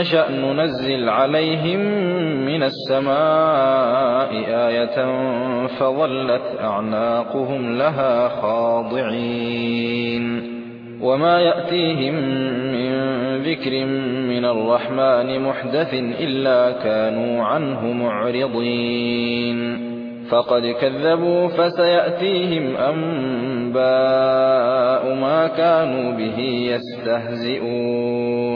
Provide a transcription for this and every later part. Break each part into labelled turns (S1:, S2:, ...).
S1: نشأ ننزل عليهم من السماء آية فظلت أعناقهم لها خاضعين وما يأتيهم من ذكر من الرحمن محدث إلا كانوا عنه معرضين فقد كذبوا فسيأتيهم أنباء ما كانوا به يستهزئون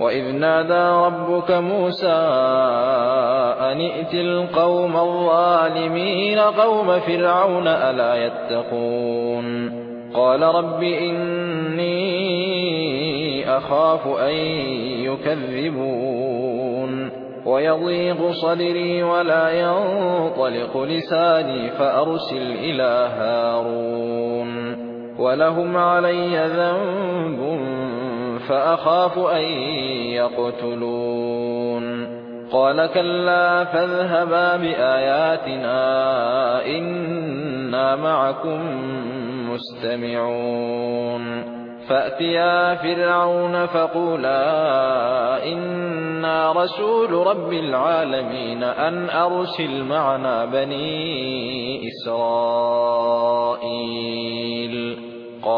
S1: وَإِذْ نَادَىٰ رَبُّكَ مُوسَىٰ أَنِ ائْتِ الْقَوْمَ الظَّالِمِينَ قَوْمَ فِرْعَوْنَ أَلَا يَتَّقُونَ قَالَ رَبِّ إِنِّي أَخَافُ أَن يُكَذِّبُونِ وَيَضِيقُ صَدْرِي وَلَا يَنطَلِقُ لِسَانِي فَأَرْسِلْ إِلَىٰ هَارُونَ وَلَهُمْ عَلَيَّ ذَنبٌ فأخاف أن يقتلون. قال كلا فاذهبا بآياتنا إنا معكم مستمعون. فأتيا فرعون فقولا إنا رسول رب العالمين أن أرسل معنا بني إسرائيل.